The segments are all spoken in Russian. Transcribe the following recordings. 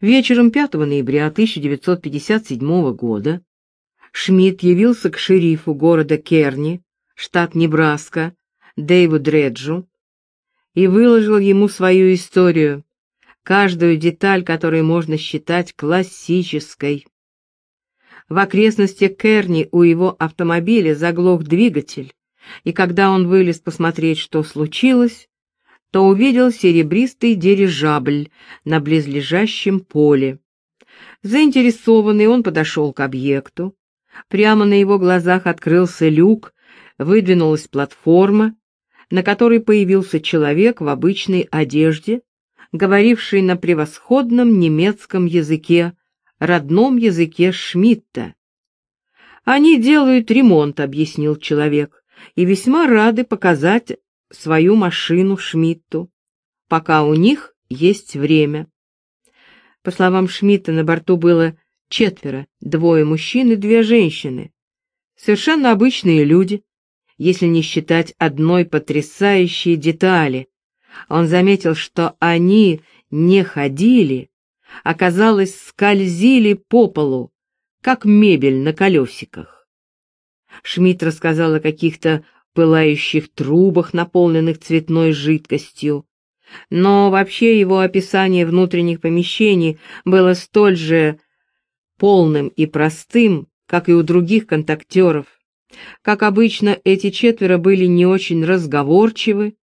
Вечером 5 ноября 1957 года Шмидт явился к шерифу города Керни, штат Небраска, Дэйву Дреджу, и выложил ему свою историю, каждую деталь которой можно считать классической. В окрестностях Керни у его автомобиля заглох двигатель, и когда он вылез посмотреть, что случилось, то увидел серебристый дирижабль на близлежащем поле. Заинтересованный он подошел к объекту. Прямо на его глазах открылся люк, выдвинулась платформа, на которой появился человек в обычной одежде, говоривший на превосходном немецком языке, родном языке Шмидта. «Они делают ремонт», — объяснил человек, — «и весьма рады показать свою машину Шмидту, пока у них есть время». По словам Шмидта, на борту было четверо, двое мужчин и две женщины. Совершенно обычные люди, если не считать одной потрясающей детали. Он заметил, что они не ходили, а, казалось, скользили по полу, как мебель на колесиках. Шмидт рассказал о каких-то пылающих трубах, наполненных цветной жидкостью, но вообще его описание внутренних помещений было столь же полным и простым, как и у других контактеров. Как обычно, эти четверо были не очень разговорчивы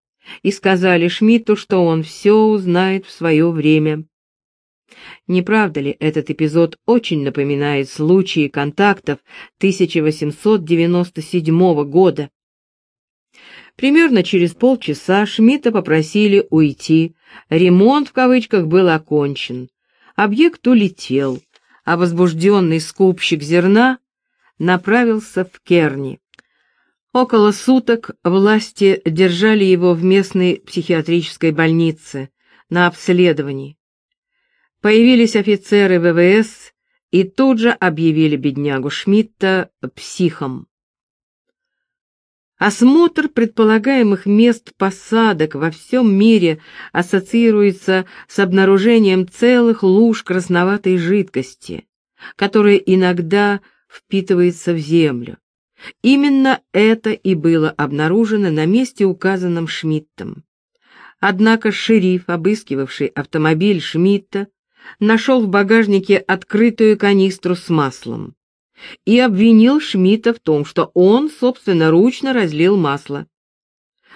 и сказали Шмидту, что он все узнает в свое время. Не правда ли, этот эпизод очень напоминает случаи контактов 1897 года? Примерно через полчаса Шмидта попросили уйти. Ремонт в кавычках был окончен. Объект улетел, а возбужденный скупщик зерна направился в Керни. Около суток власти держали его в местной психиатрической больнице на обследовании. Появились офицеры ВВС и тут же объявили беднягу Шмидта психом. Осмотр предполагаемых мест посадок во всем мире ассоциируется с обнаружением целых луж красноватой жидкости, которая иногда впитывается в землю. Именно это и было обнаружено на месте, указанном Шмидтом. Однако шериф, обыскивавший автомобиль Шмидта, нашел в багажнике открытую канистру с маслом и обвинил Шмидта в том, что он собственноручно разлил масло.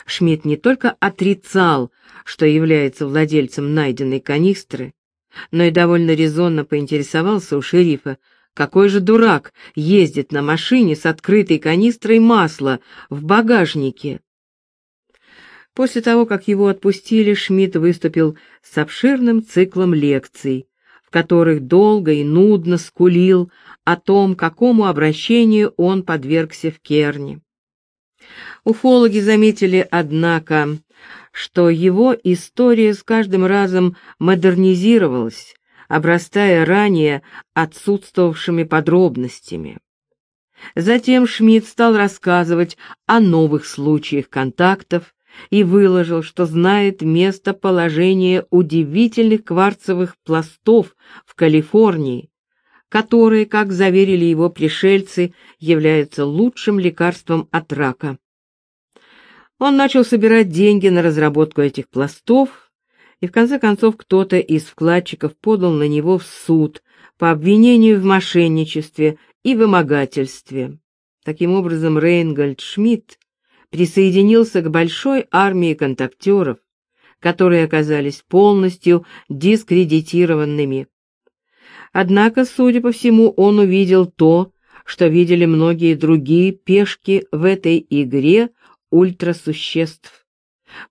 Шмидт не только отрицал, что является владельцем найденной канистры, но и довольно резонно поинтересовался у шерифа, какой же дурак ездит на машине с открытой канистрой масла в багажнике? После того, как его отпустили, Шмидт выступил с обширным циклом лекций, в которых долго и нудно скулил о том, какому обращению он подвергся в Керне. Уфологи заметили, однако, что его история с каждым разом модернизировалась, обрастая ранее отсутствовавшими подробностями. Затем Шмидт стал рассказывать о новых случаях контактов и выложил, что знает местоположение удивительных кварцевых пластов в Калифорнии, которые, как заверили его пришельцы, являются лучшим лекарством от рака. Он начал собирать деньги на разработку этих пластов, и в конце концов кто-то из вкладчиков подал на него в суд по обвинению в мошенничестве и вымогательстве. Таким образом, Рейнгольд Шмидт присоединился к большой армии контактеров, которые оказались полностью дискредитированными. Однако, судя по всему, он увидел то, что видели многие другие пешки в этой игре ультрасуществ.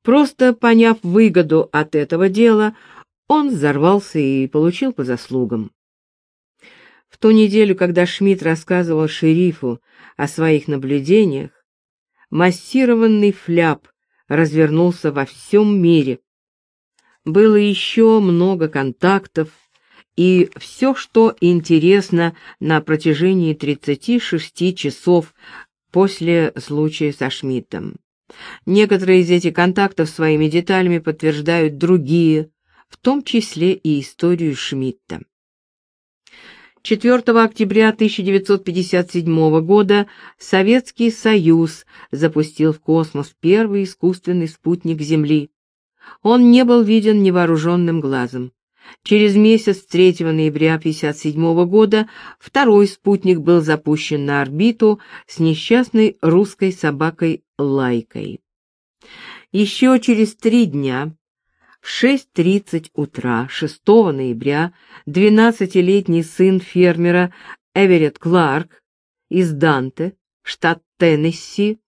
Просто поняв выгоду от этого дела, он взорвался и получил по заслугам. В ту неделю, когда Шмидт рассказывал шерифу о своих наблюдениях, массированный фляп развернулся во всем мире. Было еще много контактов, и все, что интересно на протяжении 36 часов после случая со Шмидтом. Некоторые из этих контактов своими деталями подтверждают другие, в том числе и историю Шмидта. 4 октября 1957 года Советский Союз запустил в космос первый искусственный спутник Земли. Он не был виден невооруженным глазом. Через месяц, 3 ноября 1957 года, второй спутник был запущен на орбиту с несчастной русской собакой Лайкой. Еще через три дня, в 6.30 утра 6 ноября, 12-летний сын фермера Эверетт Кларк из Данте, штат Теннесси,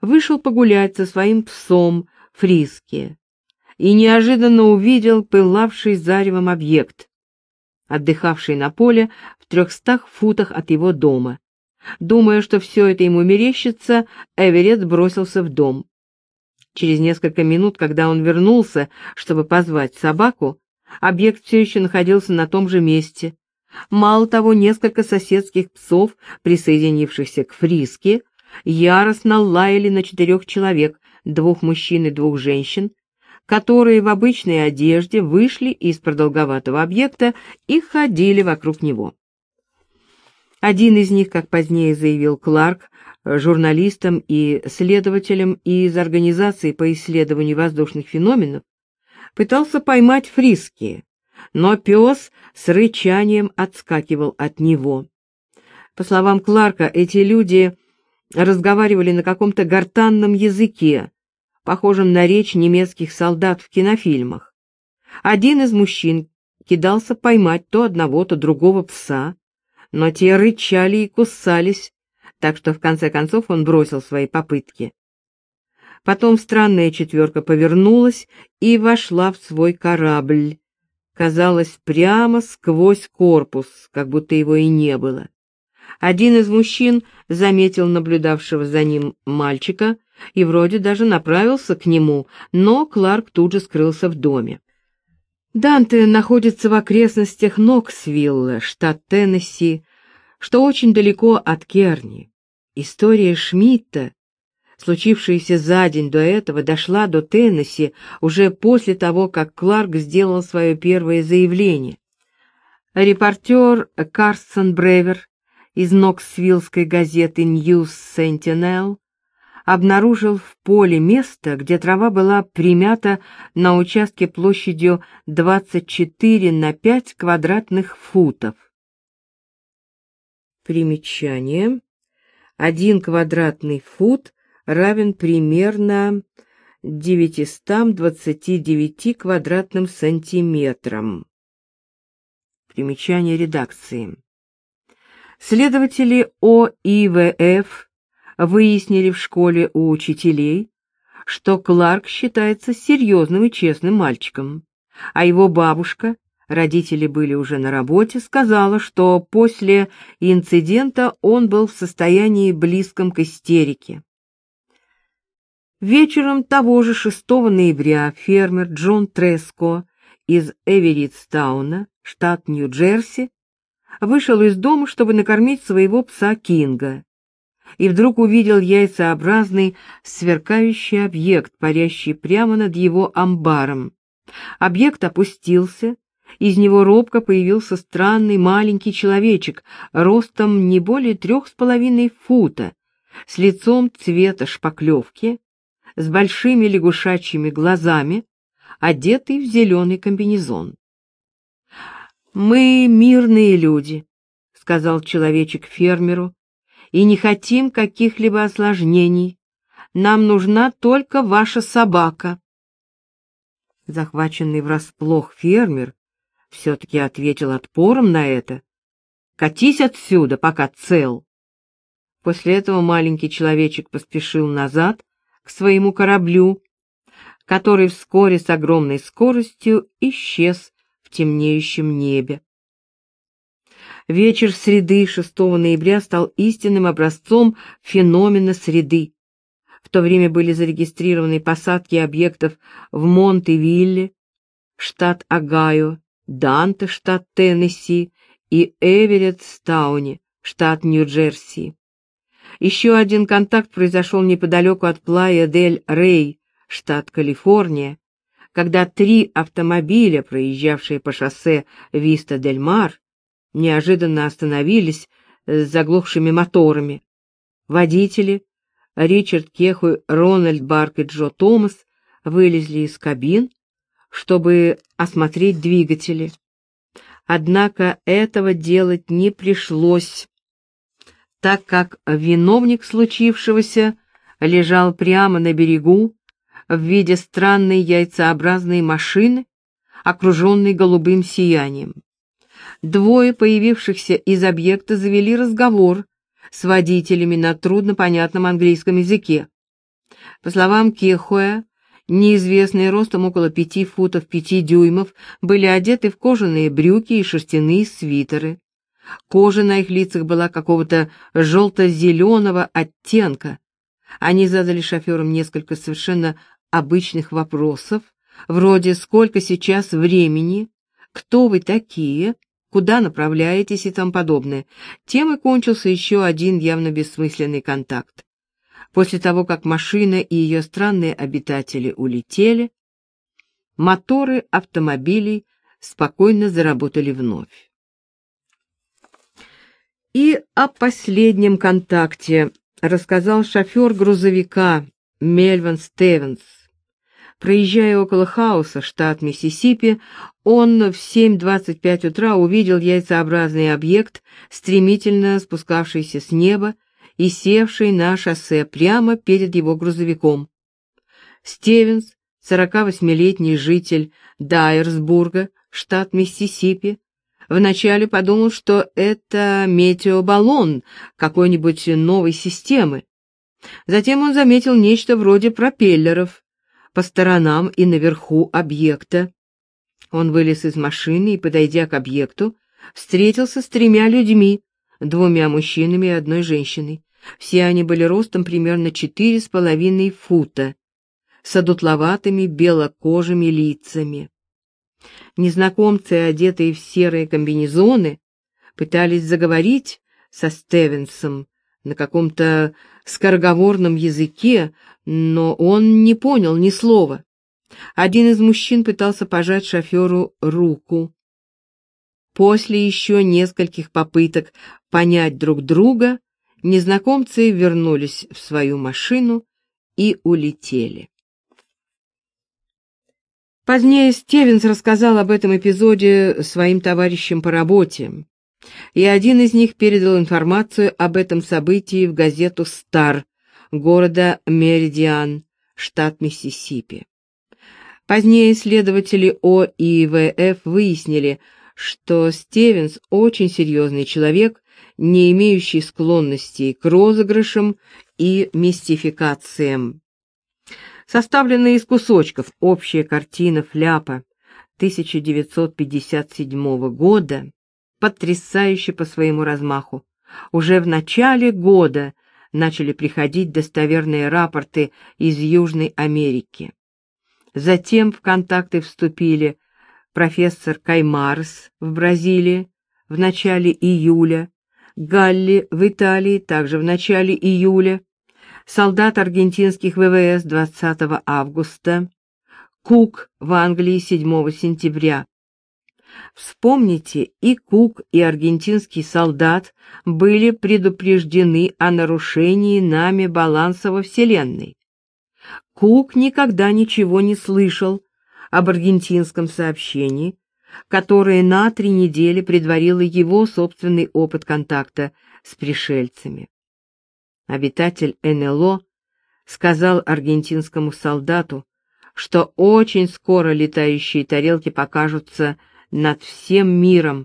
вышел погулять со своим псом Фриски и неожиданно увидел пылавший заревом объект, отдыхавший на поле в трехстах футах от его дома. Думая, что все это ему мерещится, Эверетт бросился в дом. Через несколько минут, когда он вернулся, чтобы позвать собаку, объект все еще находился на том же месте. Мало того, несколько соседских псов, присоединившихся к Фриске, яростно лаяли на четырех человек, двух мужчин и двух женщин, которые в обычной одежде вышли из продолговатого объекта и ходили вокруг него. Один из них, как позднее заявил Кларк, журналистам и следователям из Организации по исследованию воздушных феноменов, пытался поймать Фриски, но пес с рычанием отскакивал от него. По словам Кларка, эти люди разговаривали на каком-то гортанном языке, похожим на речь немецких солдат в кинофильмах. Один из мужчин кидался поймать то одного, то другого пса, но те рычали и кусались, так что в конце концов он бросил свои попытки. Потом странная четверка повернулась и вошла в свой корабль. Казалось, прямо сквозь корпус, как будто его и не было. Один из мужчин заметил наблюдавшего за ним мальчика и вроде даже направился к нему, но Кларк тут же скрылся в доме. Данте находится в окрестностях Ноксвилла, штат Теннесси, что очень далеко от Керни. История Шмидта, случившаяся за день до этого, дошла до Теннесси уже после того, как Кларк сделал свое первое заявление. Репортер Карсон Бревер из Ноксвиллской газеты News Sentinel обнаружил в поле место, где трава была примята на участке площадью 24 на 5 квадратных футов. Примечание. Один квадратный фут равен примерно 929 квадратным сантиметрам. Примечание редакции. Следователи ОИВФ выяснили в школе у учителей, что Кларк считается серьезным и честным мальчиком, а его бабушка, родители были уже на работе, сказала, что после инцидента он был в состоянии близком к истерике. Вечером того же 6 ноября фермер Джон Треско из Эверитстауна, штат Нью-Джерси, вышел из дома, чтобы накормить своего пса Кинга и вдруг увидел яйцеобразный сверкающий объект, парящий прямо над его амбаром. Объект опустился, из него робко появился странный маленький человечек, ростом не более трех с половиной фута, с лицом цвета шпаклевки, с большими лягушачьими глазами, одетый в зеленый комбинезон. «Мы мирные люди», — сказал человечек фермеру, и не хотим каких-либо осложнений. Нам нужна только ваша собака. Захваченный врасплох фермер все-таки ответил отпором на это. «Катись отсюда, пока цел!» После этого маленький человечек поспешил назад к своему кораблю, который вскоре с огромной скоростью исчез в темнеющем небе. Вечер среды 6 ноября стал истинным образцом феномена среды. В то время были зарегистрированы посадки объектов в Монте-Вилле, штат Огайо, Данте, штат Теннесси, и Эверетт-Стауне, штат Нью-Джерси. Еще один контакт произошел неподалеку от Плая-дель-Рей, штат Калифорния, когда три автомобиля, проезжавшие по шоссе Виста-дель-Мар, неожиданно остановились с заглохшими моторами. Водители Ричард Кеху, Рональд Барк и Джо Томас вылезли из кабин, чтобы осмотреть двигатели. Однако этого делать не пришлось, так как виновник случившегося лежал прямо на берегу в виде странной яйцеобразной машины, окруженной голубым сиянием. Двое появившихся из объекта завели разговор с водителями на труднопонятном английском языке. По словам Кехуэ, неизвестные ростом около пяти футов пяти дюймов, были одеты в кожаные брюки и шерстяные свитеры. Кожа на их лицах была какого-то желто-зеленого оттенка. Они задали шоферам несколько совершенно обычных вопросов, вроде «Сколько сейчас времени?», «Кто вы такие?», «Куда направляетесь?» и тому подобное. Тем и кончился еще один явно бессмысленный контакт. После того, как машина и ее странные обитатели улетели, моторы автомобилей спокойно заработали вновь. И о последнем контакте рассказал шофер грузовика Мельвин Стевенс. Проезжая около Хауса, штат Миссисипи, он в 7.25 утра увидел яйцеобразный объект, стремительно спускавшийся с неба и севший на шоссе прямо перед его грузовиком. Стевенс, 48-летний житель Дайерсбурга, штат Миссисипи, вначале подумал, что это метеобаллон какой-нибудь новой системы. Затем он заметил нечто вроде пропеллеров по сторонам и наверху объекта. Он вылез из машины и, подойдя к объекту, встретился с тремя людьми, двумя мужчинами и одной женщиной. Все они были ростом примерно четыре с половиной фута, с одутловатыми белокожими лицами. Незнакомцы, одетые в серые комбинезоны, пытались заговорить со Стевенсом на каком-то скороговорном языке, но он не понял ни слова. Один из мужчин пытался пожать шоферу руку. После еще нескольких попыток понять друг друга, незнакомцы вернулись в свою машину и улетели. Позднее Стивенс рассказал об этом эпизоде своим товарищам по работе, и один из них передал информацию об этом событии в газету «Стар» города Меридиан, штат Миссисипи. Позднее исследователи ОИВФ выяснили, что Стивенс очень серьезный человек, не имеющий склонностей к розыгрышам и мистификациям. Составленная из кусочков общая картина Фляпа 1957 года потрясающе по своему размаху. Уже в начале года начали приходить достоверные рапорты из Южной Америки. Затем в контакты вступили профессор Каймарс в Бразилии в начале июля, Галли в Италии также в начале июля, солдат аргентинских ВВС 20 августа, Кук в Англии 7 сентября. Вспомните, и Кук, и аргентинский солдат были предупреждены о нарушении нами баланса во Вселенной. Кук никогда ничего не слышал об аргентинском сообщении, которое на три недели предварило его собственный опыт контакта с пришельцами. Обитатель НЛО сказал аргентинскому солдату, что очень скоро летающие тарелки покажутся над всем миром,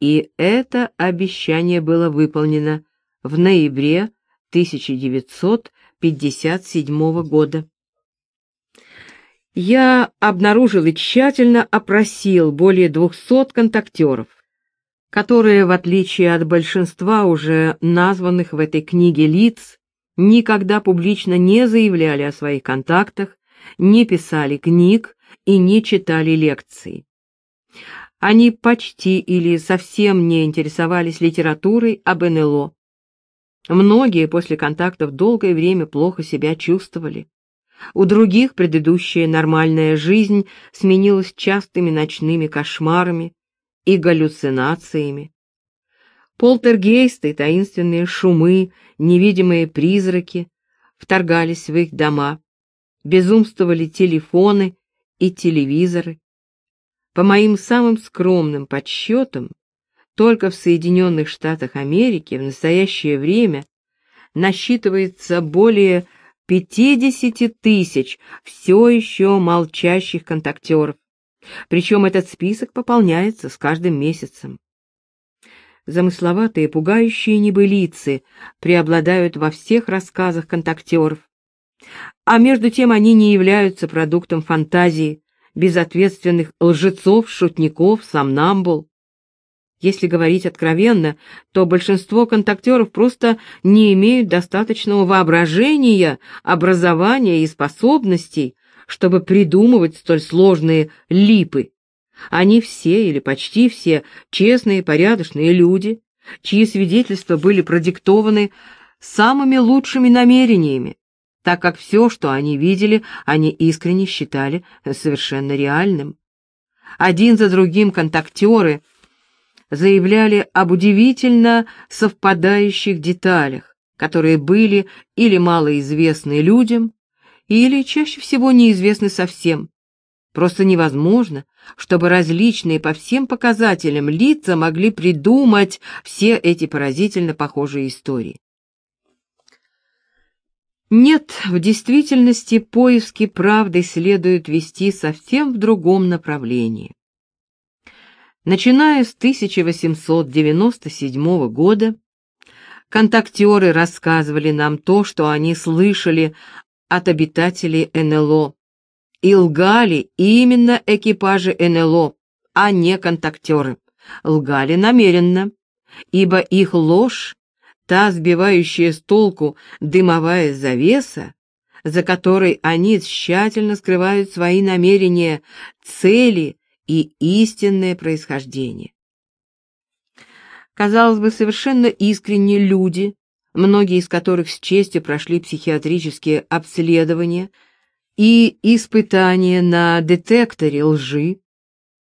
и это обещание было выполнено в ноябре 1957 года. Я обнаружил и тщательно опросил более 200 контактеров, которые, в отличие от большинства уже названных в этой книге лиц, никогда публично не заявляли о своих контактах, не писали книг и не читали лекций. Они почти или совсем не интересовались литературой об НЛО. Многие после контактов долгое время плохо себя чувствовали. У других предыдущая нормальная жизнь сменилась частыми ночными кошмарами и галлюцинациями. Полтергейсты, таинственные шумы, невидимые призраки вторгались в их дома, безумствовали телефоны и телевизоры. По моим самым скромным подсчетам, только в Соединенных Штатах Америки в настоящее время насчитывается более 50 тысяч все еще молчащих контактеров. Причем этот список пополняется с каждым месяцем. Замысловатые, пугающие небылицы преобладают во всех рассказах контактеров. А между тем они не являются продуктом фантазии, безответственных лжецов, шутников, сомнамбул. Если говорить откровенно, то большинство контактеров просто не имеют достаточного воображения, образования и способностей, чтобы придумывать столь сложные липы. Они все или почти все честные, порядочные люди, чьи свидетельства были продиктованы самыми лучшими намерениями, так как все, что они видели, они искренне считали совершенно реальным. Один за другим контактеры заявляли об удивительно совпадающих деталях, которые были или малоизвестны людям, или чаще всего неизвестны совсем. Просто невозможно, чтобы различные по всем показателям лица могли придумать все эти поразительно похожие истории. Нет, в действительности поиски правды следует вести совсем в другом направлении. Начиная с 1897 года, контактеры рассказывали нам то, что они слышали от обитателей НЛО, и лгали именно экипажи НЛО, а не контактеры. Лгали намеренно, ибо их ложь та сбивающая с толку дымовая завеса, за которой они тщательно скрывают свои намерения, цели и истинное происхождение. Казалось бы, совершенно искренние люди, многие из которых с честью прошли психиатрические обследования и испытания на детекторе лжи,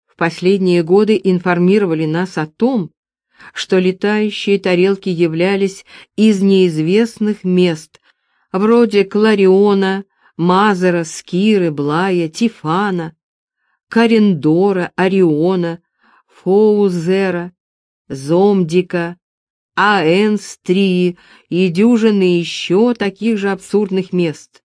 в последние годы информировали нас о том, что летающие тарелки являлись из неизвестных мест, вроде Клариона, Мазера, Скиры, Блая, Тифана, Карендора, Ориона, Фоузера, Зомдика, Аэнстрии и дюжины еще таких же абсурдных мест.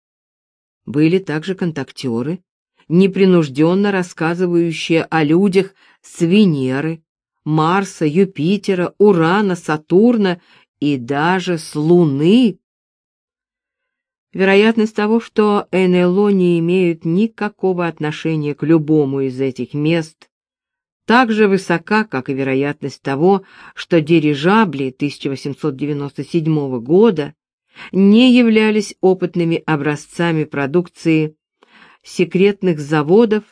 Были также контактеры, непринужденно рассказывающие о людях с Венеры, Марса, Юпитера, Урана, Сатурна и даже с Луны. Вероятность того, что НЛО не имеют никакого отношения к любому из этих мест, так же высока, как и вероятность того, что дирижабли 1897 года не являлись опытными образцами продукции секретных заводов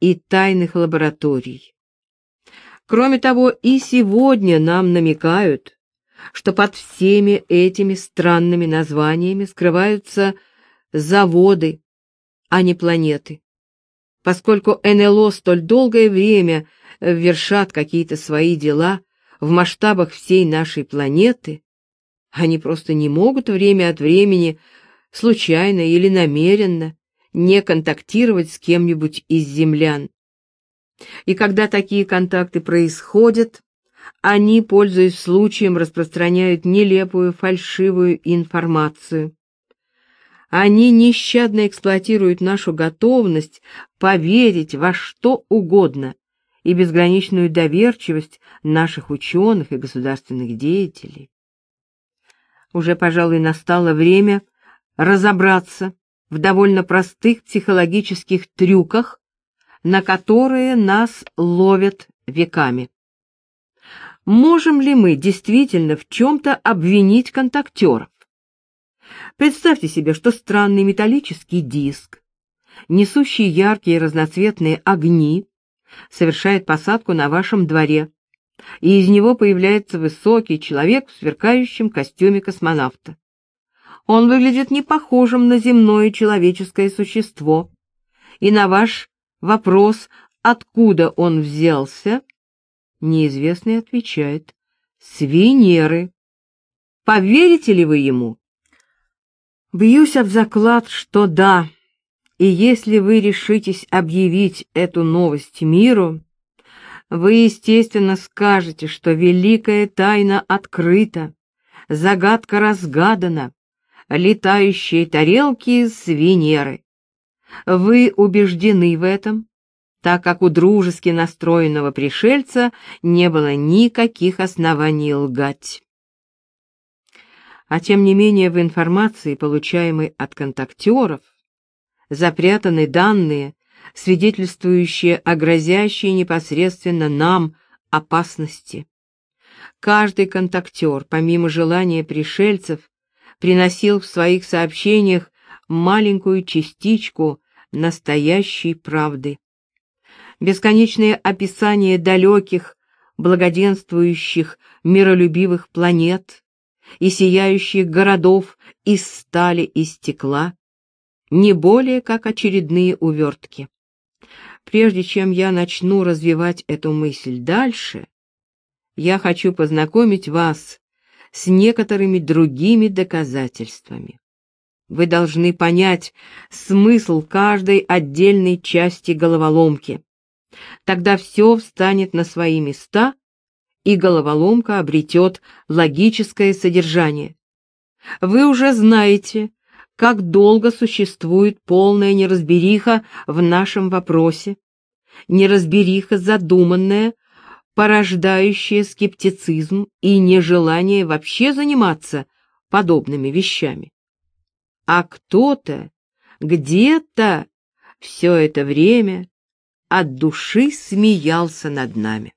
и тайных лабораторий. Кроме того, и сегодня нам намекают, что под всеми этими странными названиями скрываются заводы, а не планеты. Поскольку НЛО столь долгое время вершат какие-то свои дела в масштабах всей нашей планеты, они просто не могут время от времени, случайно или намеренно, не контактировать с кем-нибудь из землян. И когда такие контакты происходят, они, пользуясь случаем, распространяют нелепую, фальшивую информацию. Они нещадно эксплуатируют нашу готовность поверить во что угодно и безграничную доверчивость наших ученых и государственных деятелей. Уже, пожалуй, настало время разобраться в довольно простых психологических трюках, на которые нас ловят веками. Можем ли мы действительно в чем-то обвинить контактеров? Представьте себе, что странный металлический диск, несущий яркие разноцветные огни, совершает посадку на вашем дворе, и из него появляется высокий человек в сверкающем костюме космонавта. Он выглядит не похожим на земное человеческое существо. И на ваш вопрос, откуда он взялся, неизвестный отвечает, с Венеры. Поверите ли вы ему? Бьюсь об заклад, что да. И если вы решитесь объявить эту новость миру, вы, естественно, скажете, что великая тайна открыта, загадка разгадана, летающие тарелки с Венеры. Вы убеждены в этом, так как у дружески настроенного пришельца не было никаких оснований лгать. А тем не менее в информации, получаемой от контактеров, запрятаны данные, свидетельствующие о грозящей непосредственно нам опасности. Каждый контактер, помимо желания пришельцев, приносил в своих сообщениях маленькую частичку настоящей правды. Бесконечные описания далеких, благоденствующих, миролюбивых планет и сияющих городов из стали и стекла, не более как очередные увертки. Прежде чем я начну развивать эту мысль дальше, я хочу познакомить вас с некоторыми другими доказательствами. Вы должны понять смысл каждой отдельной части головоломки. Тогда все встанет на свои места, и головоломка обретет логическое содержание. Вы уже знаете, как долго существует полная неразбериха в нашем вопросе, неразбериха задуманная, порождающая скептицизм и нежелание вообще заниматься подобными вещами. А кто-то где-то все это время от души смеялся над нами.